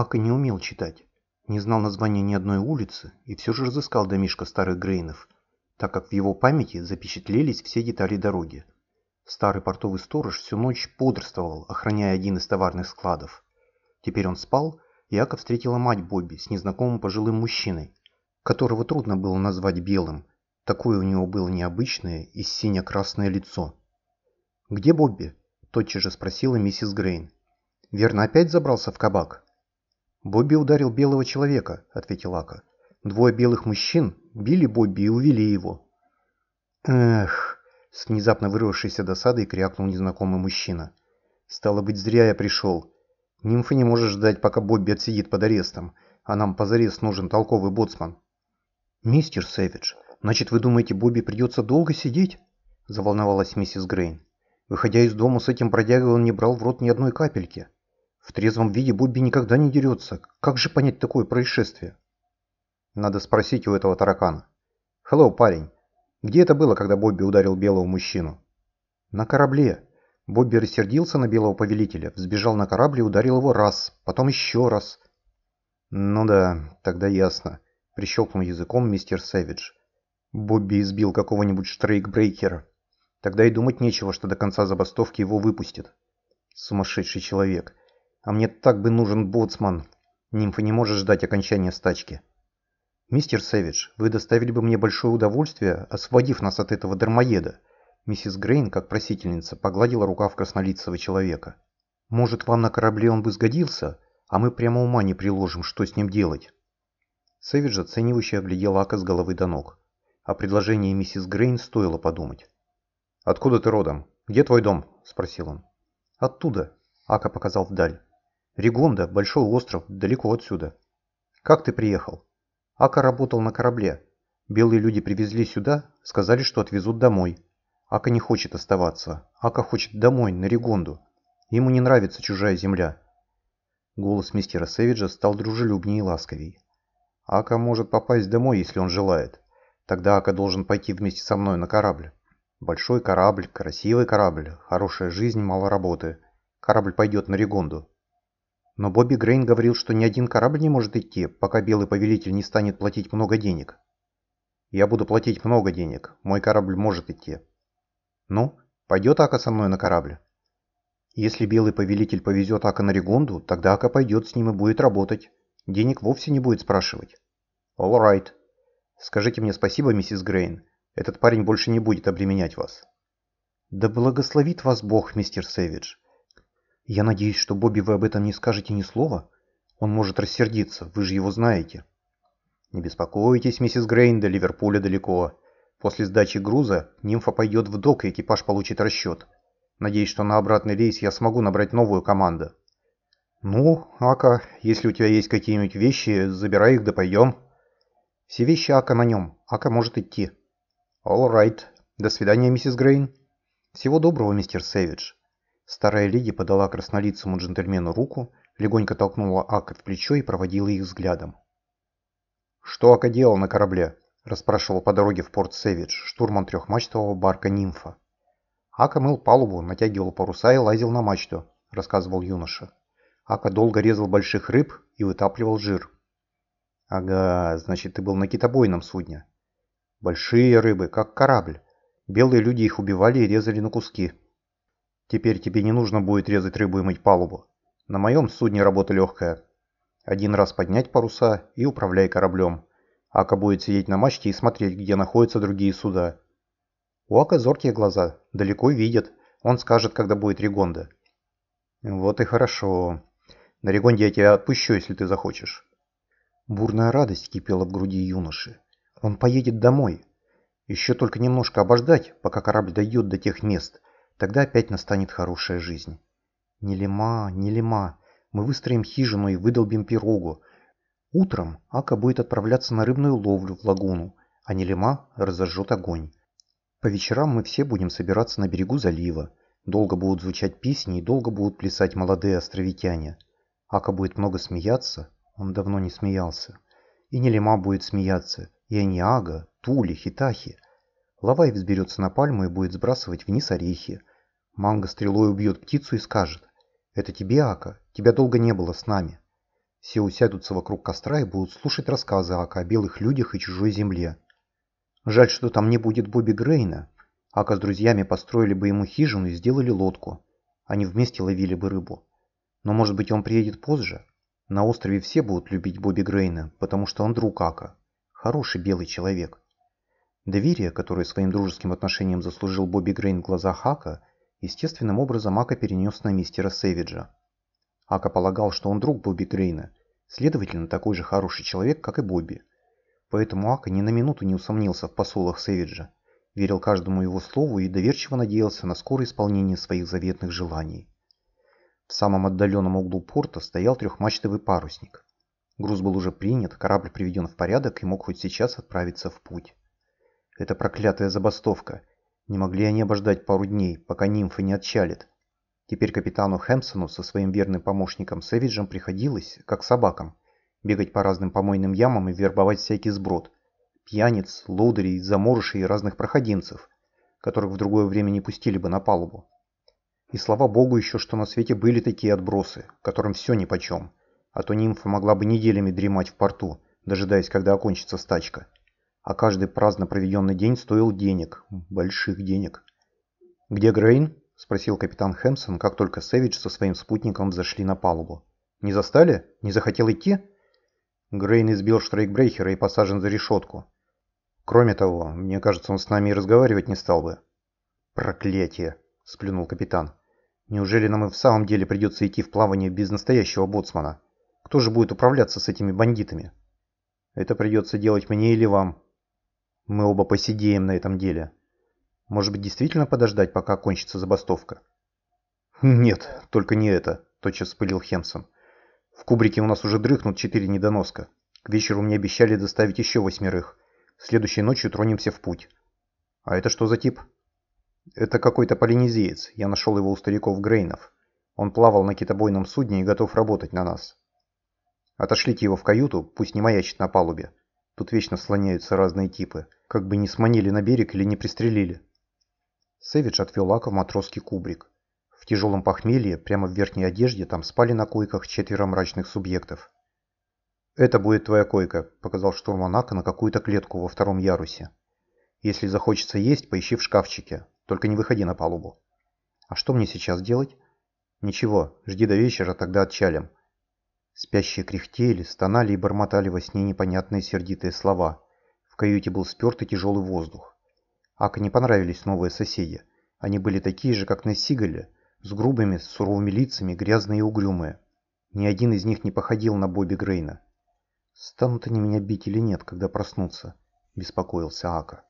Ака не умел читать, не знал названия ни одной улицы и все же разыскал домишко старых Грейнов, так как в его памяти запечатлелись все детали дороги. Старый портовый сторож всю ночь бодрствовал, охраняя один из товарных складов. Теперь он спал, и Ака встретила мать Бобби с незнакомым пожилым мужчиной, которого трудно было назвать белым, такое у него было необычное и сине-красное лицо. «Где Бобби?» – тотчас же спросила миссис Грейн. «Верно, опять забрался в кабак?» «Бобби ударил белого человека», — ответил Ака. «Двое белых мужчин били Бобби и увели его». «Эх!» — с внезапно вырвавшейся досадой крякнул незнакомый мужчина. «Стало быть, зря я пришел. Нимфа не может ждать, пока Бобби отсидит под арестом, а нам позарез нужен толковый боцман». «Мистер Сэвидж, значит, вы думаете, Бобби придется долго сидеть?» — заволновалась миссис Грейн. Выходя из дома с этим бродягой, он не брал в рот ни одной капельки. В трезвом виде Бобби никогда не дерется. Как же понять такое происшествие? Надо спросить у этого таракана. «Хеллоу, парень. Где это было, когда Бобби ударил белого мужчину?» «На корабле». Бобби рассердился на белого повелителя, взбежал на корабль и ударил его раз, потом еще раз. «Ну да, тогда ясно», — прищелкнул языком мистер Сэвидж. «Бобби избил какого-нибудь штрейкбрейкера. Тогда и думать нечего, что до конца забастовки его выпустят. Сумасшедший человек. А мне так бы нужен боцман. Нимфа не может ждать окончания стачки. Мистер Сэвидж, вы доставили бы мне большое удовольствие, освободив нас от этого дармоеда. Миссис Грейн, как просительница, погладила рукав краснолицего человека. Может, вам на корабле он бы сгодился, а мы прямо ума не приложим, что с ним делать. Сэвидж оценивающе оглядел Ака с головы до ног. О предложении миссис Грейн стоило подумать. «Откуда ты родом? Где твой дом?» – спросил он. «Оттуда», – Ака показал вдаль. Ригонда, большой остров, далеко отсюда. Как ты приехал? Ака работал на корабле. Белые люди привезли сюда, сказали, что отвезут домой. Ака не хочет оставаться. Ака хочет домой, на Ригонду. Ему не нравится чужая земля. Голос мистера Сэвиджа стал дружелюбнее и ласковей. Ака может попасть домой, если он желает. Тогда Ака должен пойти вместе со мной на корабль. Большой корабль, красивый корабль, хорошая жизнь, мало работы. Корабль пойдет на Ригонду. Но Бобби Грейн говорил, что ни один корабль не может идти, пока Белый Повелитель не станет платить много денег. Я буду платить много денег. Мой корабль может идти. Ну, пойдет Ака со мной на корабль? Если Белый Повелитель повезет Ака на Регонду, тогда Ака пойдет с ним и будет работать. Денег вовсе не будет спрашивать. All right. Скажите мне спасибо, миссис Грейн. Этот парень больше не будет обременять вас. Да благословит вас Бог, мистер Сэвидж. Я надеюсь, что Бобби вы об этом не скажете ни слова? Он может рассердиться, вы же его знаете. Не беспокойтесь, миссис Грейн, до Ливерпуля далеко. После сдачи груза нимфа пойдет в док, и экипаж получит расчет. Надеюсь, что на обратный рейс я смогу набрать новую команду. Ну, Ака, если у тебя есть какие-нибудь вещи, забирай их да пойдем. Все вещи Ака на нем. Ака может идти. All right. До свидания, миссис Грейн. Всего доброго, мистер Сэвидж. Старая леди подала краснолицому джентльмену руку, легонько толкнула Ака в плечо и проводила их взглядом. «Что Ака делал на корабле?» – расспрашивал по дороге в порт Сэвидж, штурман трехмачтового барка «Нимфа». Ака мыл палубу, натягивал паруса и лазил на мачту, рассказывал юноша. Ака долго резал больших рыб и вытапливал жир. Ага, значит, ты был на китобойном судне. Большие рыбы, как корабль. Белые люди их убивали и резали на куски. Теперь тебе не нужно будет резать рыбу и мыть палубу. На моем судне работа легкая. Один раз поднять паруса и управляй кораблем. Ака будет сидеть на мачте и смотреть, где находятся другие суда. У Ака зоркие глаза, далеко видят. Он скажет, когда будет Регонда. Вот и хорошо. На Регонде я тебя отпущу, если ты захочешь. Бурная радость кипела в груди юноши. Он поедет домой. Еще только немножко обождать, пока корабль дойдет до тех мест, Тогда опять настанет хорошая жизнь. Нелема, Нелема, мы выстроим хижину и выдолбим пирогу. Утром Ака будет отправляться на рыбную ловлю в лагуну, а Нелема разожжет огонь. По вечерам мы все будем собираться на берегу залива. Долго будут звучать песни и долго будут плясать молодые островитяне. Ака будет много смеяться, он давно не смеялся. И Нелема будет смеяться, и Аниага, Тули, Хитахи. Лавай взберется на пальму и будет сбрасывать вниз орехи. Манго стрелой убьет птицу и скажет. «Это тебе, Ака? Тебя долго не было с нами». Все усядутся вокруг костра и будут слушать рассказы Ака о белых людях и чужой земле. Жаль, что там не будет Бобби Грейна. Ака с друзьями построили бы ему хижину и сделали лодку. Они вместе ловили бы рыбу. Но может быть он приедет позже? На острове все будут любить Бобби Грейна, потому что он друг Ака. Хороший белый человек. Доверие, которое своим дружеским отношением заслужил Бобби Грейн в глазах Ака, естественным образом Ака перенес на мистера Сэвиджа. Ака полагал, что он друг Бобби Грейна, следовательно, такой же хороший человек, как и Бобби. Поэтому Ака ни на минуту не усомнился в посулах Сэвиджа, верил каждому его слову и доверчиво надеялся на скорое исполнение своих заветных желаний. В самом отдаленном углу порта стоял трехмачтовый парусник. Груз был уже принят, корабль приведен в порядок и мог хоть сейчас отправиться в путь. Это проклятая забастовка. Не могли они обождать пару дней, пока нимфа не отчалит. Теперь капитану Хэмпсону со своим верным помощником Сэвиджем приходилось, как собакам, бегать по разным помойным ямам и вербовать всякий сброд. Пьяниц, лодырей, заморышей и разных проходимцев, которых в другое время не пустили бы на палубу. И слава богу еще, что на свете были такие отбросы, которым все нипочем. А то нимфа могла бы неделями дремать в порту, дожидаясь, когда окончится стачка. А каждый праздно проведенный день стоил денег, больших денег. «Где Грейн?» – спросил капитан Хэмсон, как только Сэвидж со своим спутником зашли на палубу. «Не застали? Не захотел идти?» Грейн избил штрейкбрейхера и посажен за решетку. Кроме того, мне кажется, он с нами и разговаривать не стал бы. «Проклятие!» – сплюнул капитан. Неужели нам и в самом деле придется идти в плавание без настоящего боцмана? Кто же будет управляться с этими бандитами? Это придется делать мне или вам. Мы оба посидеем на этом деле. Может быть, действительно подождать, пока кончится забастовка? Нет, только не это, тотчас вспылил Хемсон. В кубрике у нас уже дрыхнут четыре недоноска. К вечеру мне обещали доставить еще восьмерых. Следующей ночью тронемся в путь. А это что за тип? Это какой-то полинезиец. Я нашел его у стариков Грейнов. Он плавал на китобойном судне и готов работать на нас. Отошлите его в каюту, пусть не маячит на палубе. Тут вечно слоняются разные типы. Как бы не сманили на берег или не пристрелили. Сэвидж отвел Ака в матросский кубрик. В тяжелом похмелье, прямо в верхней одежде, там спали на койках четверо мрачных субъектов. «Это будет твоя койка», — показал штурман Ака на какую-то клетку во втором ярусе. «Если захочется есть, поищи в шкафчике. Только не выходи на палубу. А что мне сейчас делать? Ничего, жди до вечера, тогда отчалим. Спящие кряхтели, стонали и бормотали во сне непонятные сердитые слова. В каюте был спертый тяжелый воздух. Ака не понравились новые соседи. Они были такие же, как на Сигале, с грубыми, суровыми лицами, грязные и угрюмые. Ни один из них не походил на Бобби Грейна. «Станут они меня бить или нет, когда проснутся?» – беспокоился Ака.